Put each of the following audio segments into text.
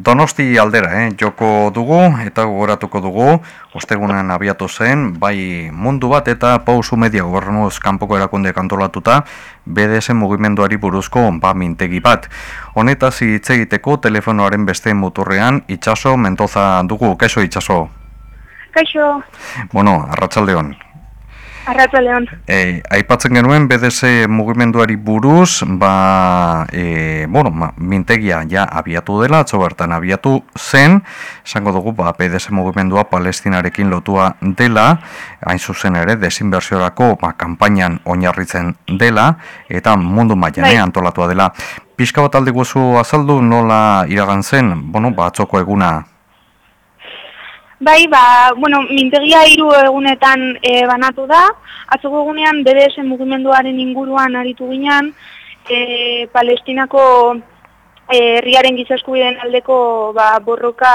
Donosti aldera, eh, joko dugu eta gogoratuko dugu, ostegunen abiatu zen, bai mundu bat eta pausu media gobernuz kanpoko erakunde kantolatuta, BDS mugimenduari buruzko ba mintegi bat. Honetaz hitz egiteko telefonoaren beste muturrean, itxaso mentoza dugu, kaixo itxaso? Kaixo. Bueno, arratsaldeon. Arratzaleon. E, aipatzen genuen BDS mugimenduari buruz, ba, e, bueno, ma, mintegia ja abiatu dela, atzo bertan abiatu zen, esango dugu, ba, BDS mugimendua palestinarekin lotua dela, hain zuzen ere, desinbertsiorako ba, kampainan oinarritzen dela, eta mundu mailan bai. antolatua dela. Piska bat aldi guzu azaldu nola iragan zen, bueno, ba, atzoko eguna Bai, ba, bueno, mintegia hiru egunetan e, banatu da. Atzoko egunean BDS mugimenduaren inguruan aritu ginean, e, Palestinako e, herriaren gizaskubideen aldeko ba, borroka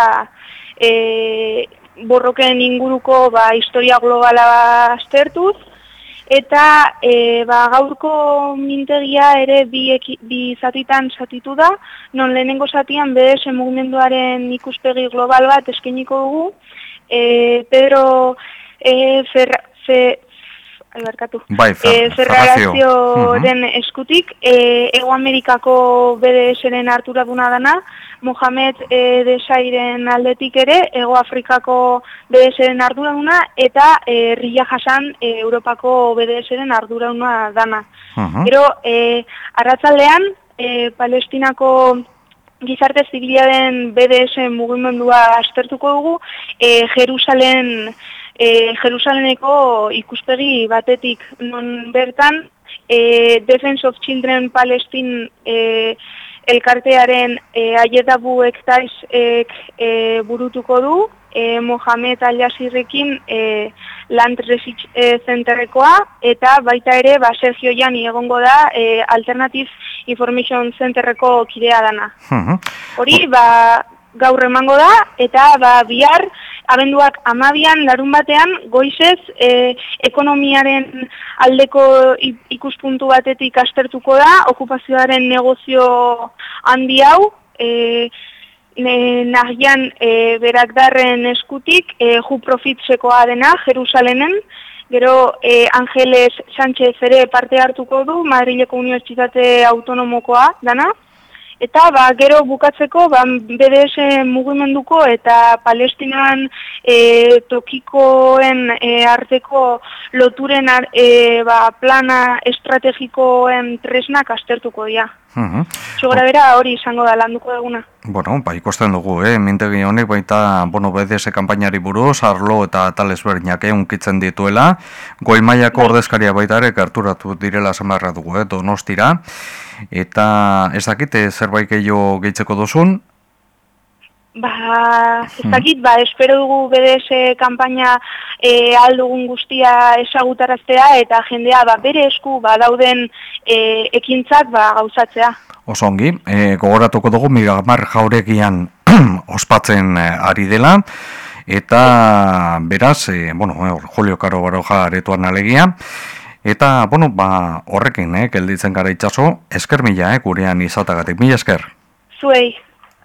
e, borroken inguruko ba, historia globala aztertuz, eta e, ba, gaurko mintegia ere bi, eki, bi zatitan zatitu da, non lehenengo zatian BDS mugimenduaren ikuspegi global bat eskeniko dugu, e, Pedro e, Ferra, Fe, Albarkatu. Bai, fer, uh eskutik, e, Ego Amerikako BDS-ren hartura duna dana, Mohamed e, Desairen aldetik ere, Ego Afrikako BDS-ren ardura duna, eta e, Rilla Hassan e, Europako BDS-ren ardura duna dana. Uh e, arratzaldean, e, Palestinako gizarte zibiliaren BDS mugimendua astertuko dugu, e, Jerusalen e, Jerusaleneko ikuspegi batetik non bertan e, Defense of Children Palestine e, elkartearen e, aietabu ektaiz e, burutuko du e, Mohamed Al-Jasirrekin e, Land Research e, Centerrekoa eta baita ere ba, Sergio Jani egongo da e, Alternative Information Centerreko kidea dana. Hori, ba, gaur emango da eta ba, bihar abenduak amabian larun batean goizez e, ekonomiaren aldeko ikuspuntu batetik astertuko da, okupazioaren negozio handi hau, e, nahian e, berakdarren eskutik, e, ju profitzekoa dena, Jerusalenen, Gero e, Angeles Sánchez ere parte hartuko du, Madrileko Unibertsitate Autonomokoa dana. Eta ba, gero bukatzeko ba, BDS mugimenduko eta Palestinan e, tokikoen e, arteko loturen ar, e, ba, plana estrategikoen tresnak astertuko dira. Uh bera hori izango da landuko eguna. Bueno, ba, ikusten dugu, eh? mintegi honek baita bueno, BDS kampainari buruz, arlo eta tal ezberdinak eh, unkitzen dituela. Goi maiako bai. ordezkaria baita ere karturatu direla zamarra dugu, eh? donostira. Eta ez dakite zerbait gehiago gehitzeko duzun? Ba, ez dakit, ba, espero dugu BDS kampaina e, aldugun guztia esagutaraztea eta jendea ba, bere esku ba, dauden e, ekintzak ba, gauzatzea. Osongi, e, gogoratuko dugu migamar jauregian ospatzen e, ari dela, eta beraz, e, bueno, Julio Caro Baroja aretuan alegia, Eta, bueno, ba, horrekin, eh, gelditzen gara itxaso, esker mila, eh, gurean izatagatik, mila esker. Zuei.